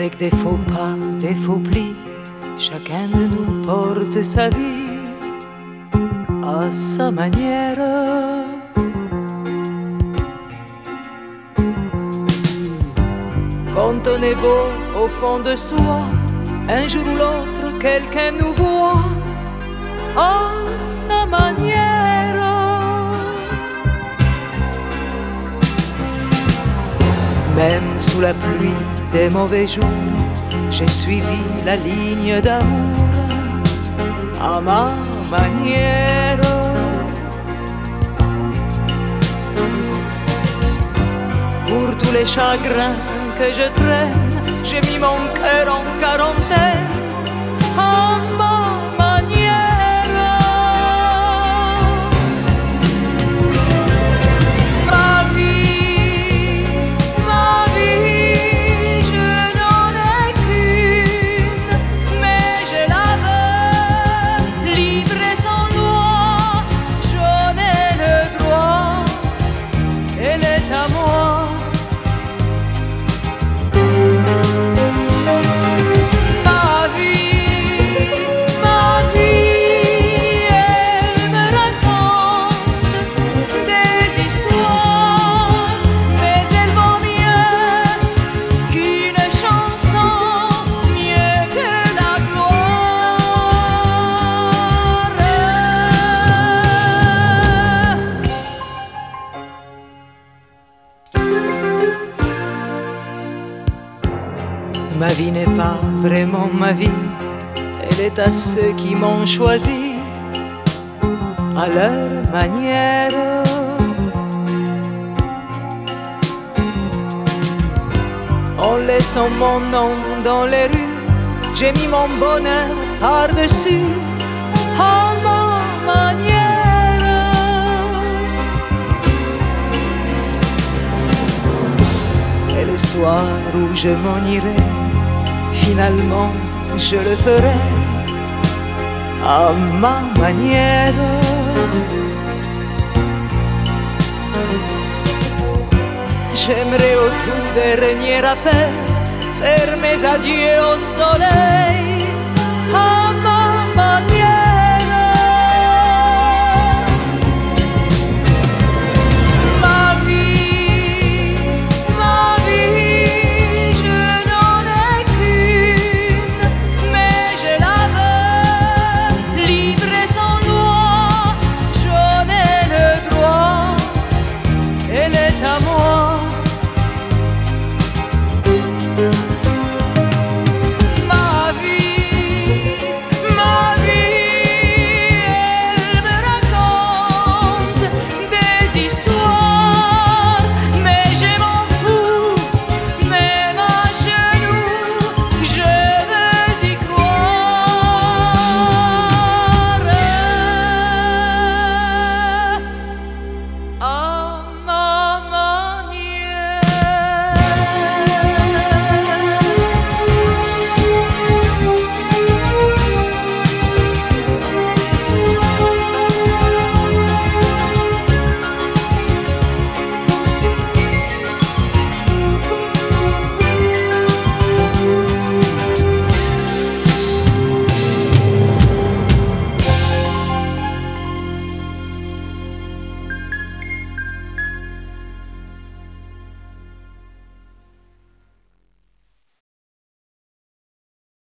Avec des faux pas, des faux plis, chacun de nous porte sa vie à sa manière. Quand on est beau au fond de soi, un jour ou l'autre, quelqu'un nous voit à Même sous la pluie des mauvais jours, j'ai suivi la ligne d'amour à ma manière. Pour tous les chagrins que je traîne, j'ai mis mon cœur en quarantaine Ma vie n'est pas vraiment ma vie, elle est à ceux qui m'ont choisi à leur manière. En laissant mon nom dans les rues, j'ai mis mon bonheur par-dessus à ma manière. Soir où je m'en irai, finalement je le ferai à ma manière. J'aimerais au tout dernier appel faire mes adieux au soleil